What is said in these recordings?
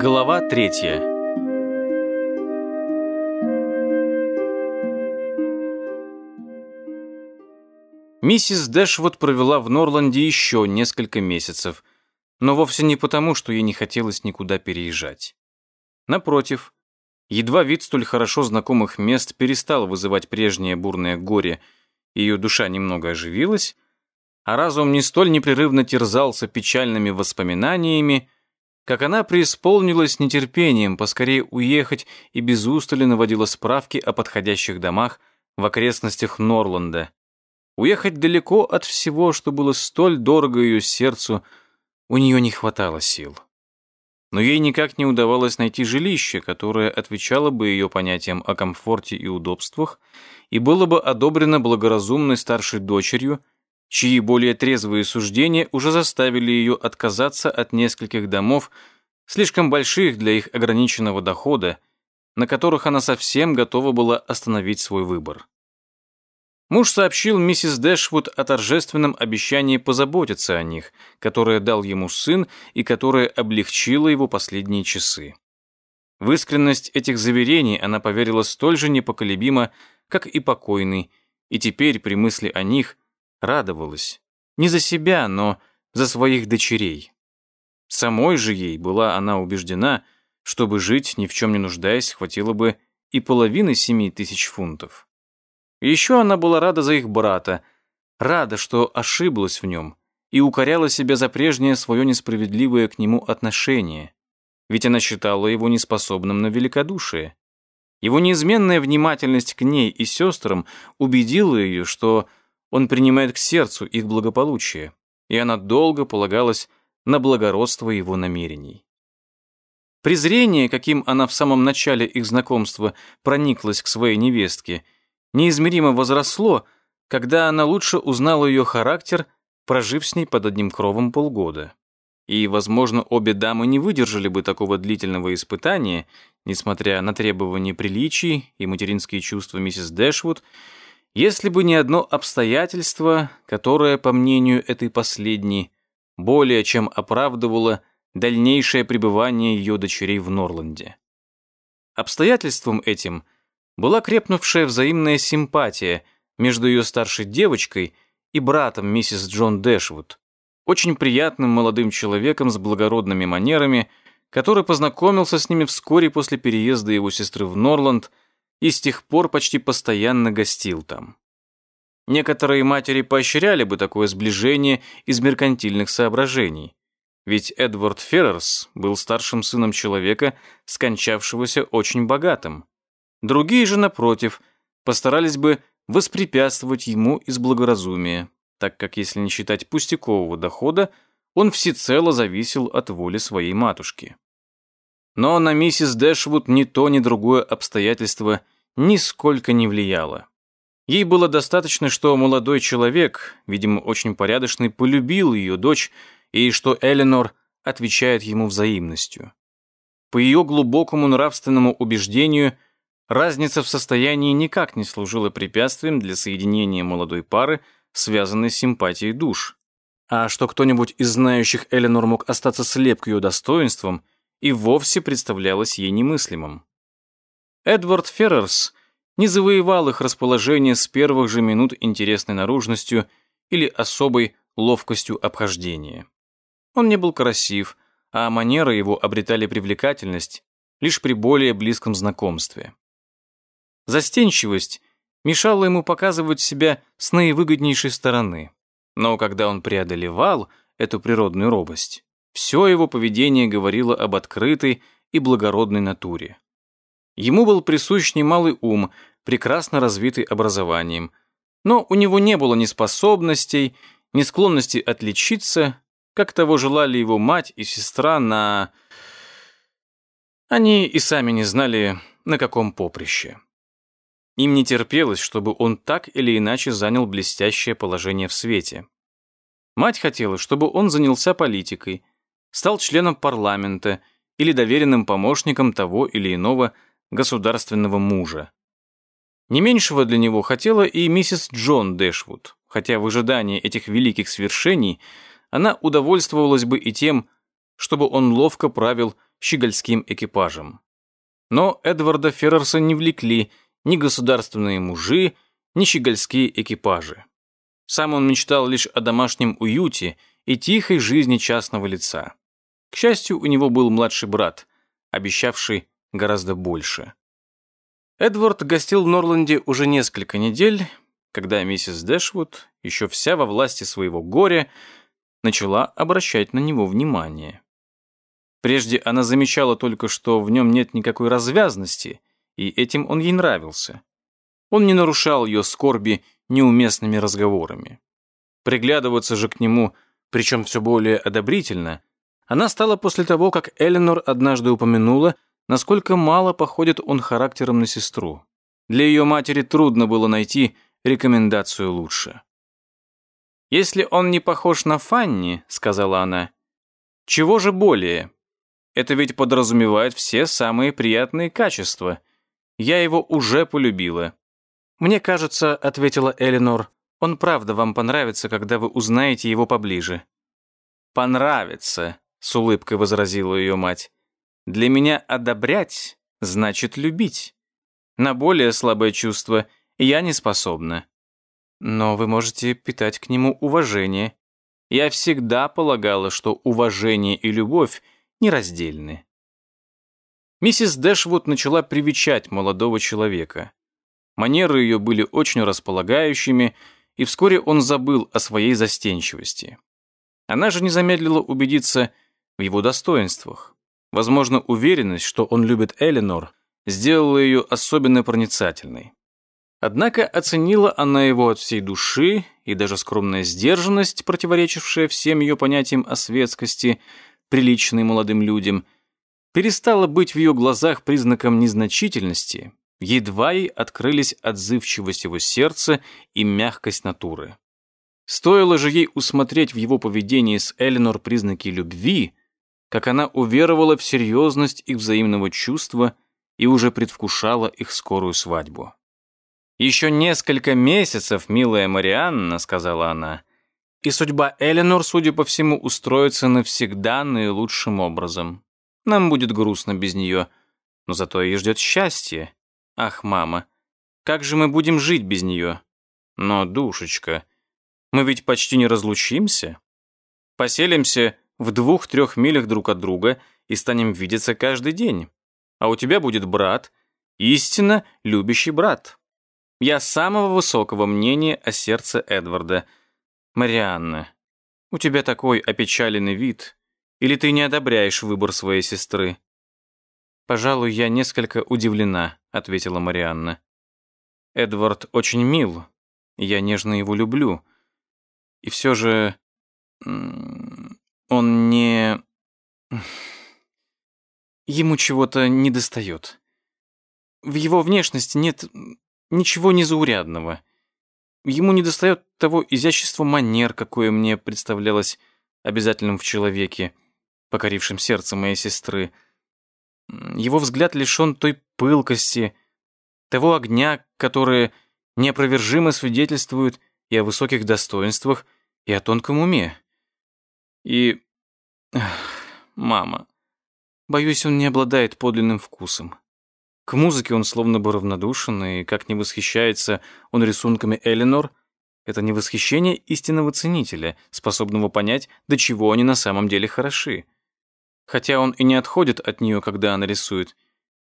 Глава третья. Миссис Дэшвуд провела в Норланде еще несколько месяцев, но вовсе не потому, что ей не хотелось никуда переезжать. Напротив, едва вид столь хорошо знакомых мест перестал вызывать прежнее бурное горе, ее душа немного оживилась, а разум не столь непрерывно терзался печальными воспоминаниями, как она преисполнилась нетерпением поскорее уехать и без устали наводила справки о подходящих домах в окрестностях Норланда. Уехать далеко от всего, что было столь дорого ее сердцу, у нее не хватало сил. Но ей никак не удавалось найти жилище, которое отвечало бы ее понятиям о комфорте и удобствах и было бы одобрено благоразумной старшей дочерью, чьи более трезвые суждения уже заставили ее отказаться от нескольких домов, слишком больших для их ограниченного дохода, на которых она совсем готова была остановить свой выбор. Муж сообщил миссис Дэшвуд о торжественном обещании позаботиться о них, которое дал ему сын и которое облегчило его последние часы. В искренность этих заверений она поверила столь же непоколебимо, как и покойный, и теперь при мысли о них – радовалась. Не за себя, но за своих дочерей. Самой же ей была она убеждена, чтобы жить, ни в чем не нуждаясь, хватило бы и половины семи тысяч фунтов. Еще она была рада за их брата, рада, что ошиблась в нем, и укоряла себя за прежнее свое несправедливое к нему отношение, ведь она считала его неспособным на великодушие. Его неизменная внимательность к ней и сестрам убедила ее, что он принимает к сердцу их благополучие, и она долго полагалась на благородство его намерений. Презрение, каким она в самом начале их знакомства прониклась к своей невестке, неизмеримо возросло, когда она лучше узнала ее характер, прожив с ней под одним кровом полгода. И, возможно, обе дамы не выдержали бы такого длительного испытания, несмотря на требования приличий и материнские чувства миссис Дэшвуд, если бы не одно обстоятельство, которое, по мнению этой последней, более чем оправдывало дальнейшее пребывание ее дочерей в Норланде. Обстоятельством этим была крепнувшая взаимная симпатия между ее старшей девочкой и братом миссис Джон Дэшвуд, очень приятным молодым человеком с благородными манерами, который познакомился с ними вскоре после переезда его сестры в Норланд – и с тех пор почти постоянно гостил там. Некоторые матери поощряли бы такое сближение из меркантильных соображений, ведь Эдвард Феррерс был старшим сыном человека, скончавшегося очень богатым. Другие же, напротив, постарались бы воспрепятствовать ему из благоразумия, так как, если не считать пустякового дохода, он всецело зависел от воли своей матушки. Но на миссис Дэшвуд ни то, ни другое обстоятельство нисколько не влияло. Ей было достаточно, что молодой человек, видимо, очень порядочный, полюбил ее дочь, и что Эленор отвечает ему взаимностью. По ее глубокому нравственному убеждению, разница в состоянии никак не служила препятствием для соединения молодой пары, связанной с симпатией душ. А что кто-нибудь из знающих Эленор мог остаться слеп к ее достоинствам – и вовсе представлялось ей немыслимым. Эдвард Феррерс не завоевал их расположение с первых же минут интересной наружностью или особой ловкостью обхождения. Он не был красив, а манеры его обретали привлекательность лишь при более близком знакомстве. Застенчивость мешала ему показывать себя с наивыгоднейшей стороны, но когда он преодолевал эту природную робость, все его поведение говорило об открытой и благородной натуре. Ему был присущ немалый ум, прекрасно развитый образованием, но у него не было ни способностей, ни склонности отличиться, как того желали его мать и сестра на... Они и сами не знали, на каком поприще. Им не терпелось, чтобы он так или иначе занял блестящее положение в свете. Мать хотела, чтобы он занялся политикой, стал членом парламента или доверенным помощником того или иного государственного мужа. Не меньшего для него хотела и миссис Джон Дэшвуд, хотя в ожидании этих великих свершений она удовольствовалась бы и тем, чтобы он ловко правил щегольским экипажем. Но Эдварда Феррерса не влекли ни государственные мужи, ни щегольские экипажи. Сам он мечтал лишь о домашнем уюте и тихой жизни частного лица. К счастью, у него был младший брат, обещавший гораздо больше. Эдвард гостил в Норланде уже несколько недель, когда миссис Дэшвуд, еще вся во власти своего горя, начала обращать на него внимание. Прежде она замечала только, что в нем нет никакой развязности, и этим он ей нравился. Он не нарушал ее скорби неуместными разговорами. Приглядываться же к нему, причем все более одобрительно, она стала после того, как Эленор однажды упомянула, насколько мало походит он характером на сестру. Для ее матери трудно было найти рекомендацию лучше. «Если он не похож на Фанни», — сказала она, — «чего же более? Это ведь подразумевает все самые приятные качества. Я его уже полюбила». «Мне кажется», — ответила Эленор, — «он правда вам понравится, когда вы узнаете его поближе». «Понравится», — с улыбкой возразила ее мать. «Для меня одобрять значит любить. На более слабое чувство я не способна. Но вы можете питать к нему уважение. Я всегда полагала, что уважение и любовь нераздельны». Миссис Дэшвуд начала привечать молодого человека. Манеры ее были очень располагающими, и вскоре он забыл о своей застенчивости. Она же не замедлила убедиться в его достоинствах. Возможно, уверенность, что он любит Эленор, сделала ее особенно проницательной. Однако оценила она его от всей души, и даже скромная сдержанность, противоречившая всем ее понятиям о светскости, приличной молодым людям, перестала быть в ее глазах признаком незначительности, едва ей открылись отзывчивость его сердца и мягкость натуры. Стоило же ей усмотреть в его поведении с Эленор признаки любви, как она уверовала в серьезность их взаимного чувства и уже предвкушала их скорую свадьбу. «Еще несколько месяцев, милая Марианна», — сказала она, «и судьба Эленор, судя по всему, устроится навсегда наилучшим образом. Нам будет грустно без нее, но зато ее ждет счастье. Ах, мама, как же мы будем жить без нее? Но, душечка, мы ведь почти не разлучимся. Поселимся в двух-трех милях друг от друга и станем видеться каждый день. А у тебя будет брат, истинно любящий брат. Я самого высокого мнения о сердце Эдварда. Марианна, у тебя такой опечаленный вид. Или ты не одобряешь выбор своей сестры? Пожалуй, я несколько удивлена, ответила Марианна. Эдвард очень мил. Я нежно его люблю. И все же... Он не... Ему чего-то недостает. В его внешности нет ничего незаурядного. Ему недостает того изящества манер, какое мне представлялось обязательным в человеке, покорившем сердце моей сестры. Его взгляд лишен той пылкости, того огня, которые неопровержимо свидетельствуют и о высоких достоинствах, и о тонком уме. И... Эх, мама. Боюсь, он не обладает подлинным вкусом. К музыке он словно бы равнодушен, и как не восхищается он рисунками Эленор, это не восхищение истинного ценителя, способного понять, до чего они на самом деле хороши. Хотя он и не отходит от нее, когда она рисует,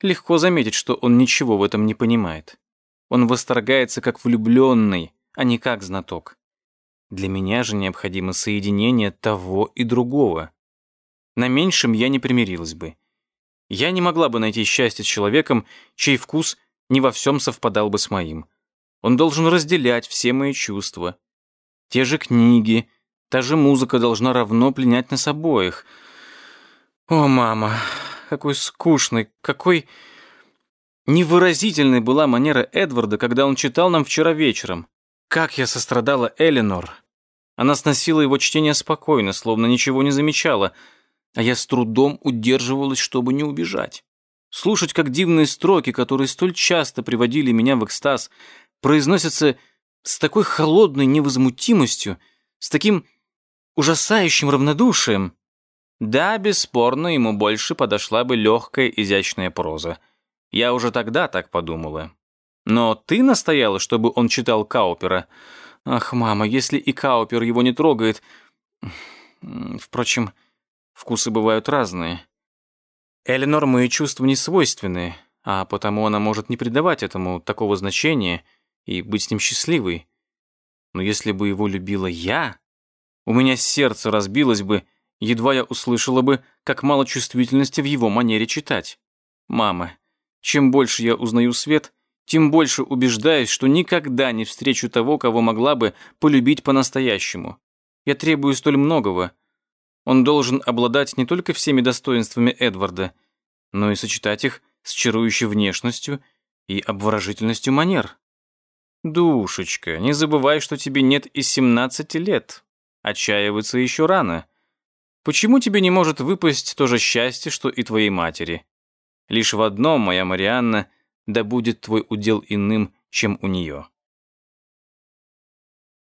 легко заметить, что он ничего в этом не понимает. Он восторгается как влюбленный, а не как знаток. Для меня же необходимо соединение того и другого. На меньшем я не примирилась бы. Я не могла бы найти счастье с человеком, чей вкус не во всем совпадал бы с моим. Он должен разделять все мои чувства. Те же книги, та же музыка должна равно пленять нас обоих. О, мама, какой скучный, какой невыразительной была манера Эдварда, когда он читал нам вчера вечером. Как я сострадала Эленор. Она сносила его чтение спокойно, словно ничего не замечала, а я с трудом удерживалась, чтобы не убежать. Слушать, как дивные строки, которые столь часто приводили меня в экстаз, произносятся с такой холодной невозмутимостью, с таким ужасающим равнодушием. Да, бесспорно, ему больше подошла бы легкая изящная проза. Я уже тогда так подумала. Но ты настояла, чтобы он читал Каупера. Ах, мама, если и Каупер его не трогает... Впрочем, вкусы бывают разные. Эленор мои чувства не свойственны, а потому она может не придавать этому такого значения и быть с ним счастливой. Но если бы его любила я, у меня сердце разбилось бы, едва я услышала бы, как мало чувствительности в его манере читать. Мама, чем больше я узнаю свет, тем больше убеждаюсь, что никогда не встречу того, кого могла бы полюбить по-настоящему. Я требую столь многого. Он должен обладать не только всеми достоинствами Эдварда, но и сочетать их с чарующей внешностью и обворожительностью манер. Душечка, не забывай, что тебе нет и 17 лет. Отчаиваться еще рано. Почему тебе не может выпасть то же счастье, что и твоей матери? Лишь в одном, моя Марианна, да будет твой удел иным, чем у нее.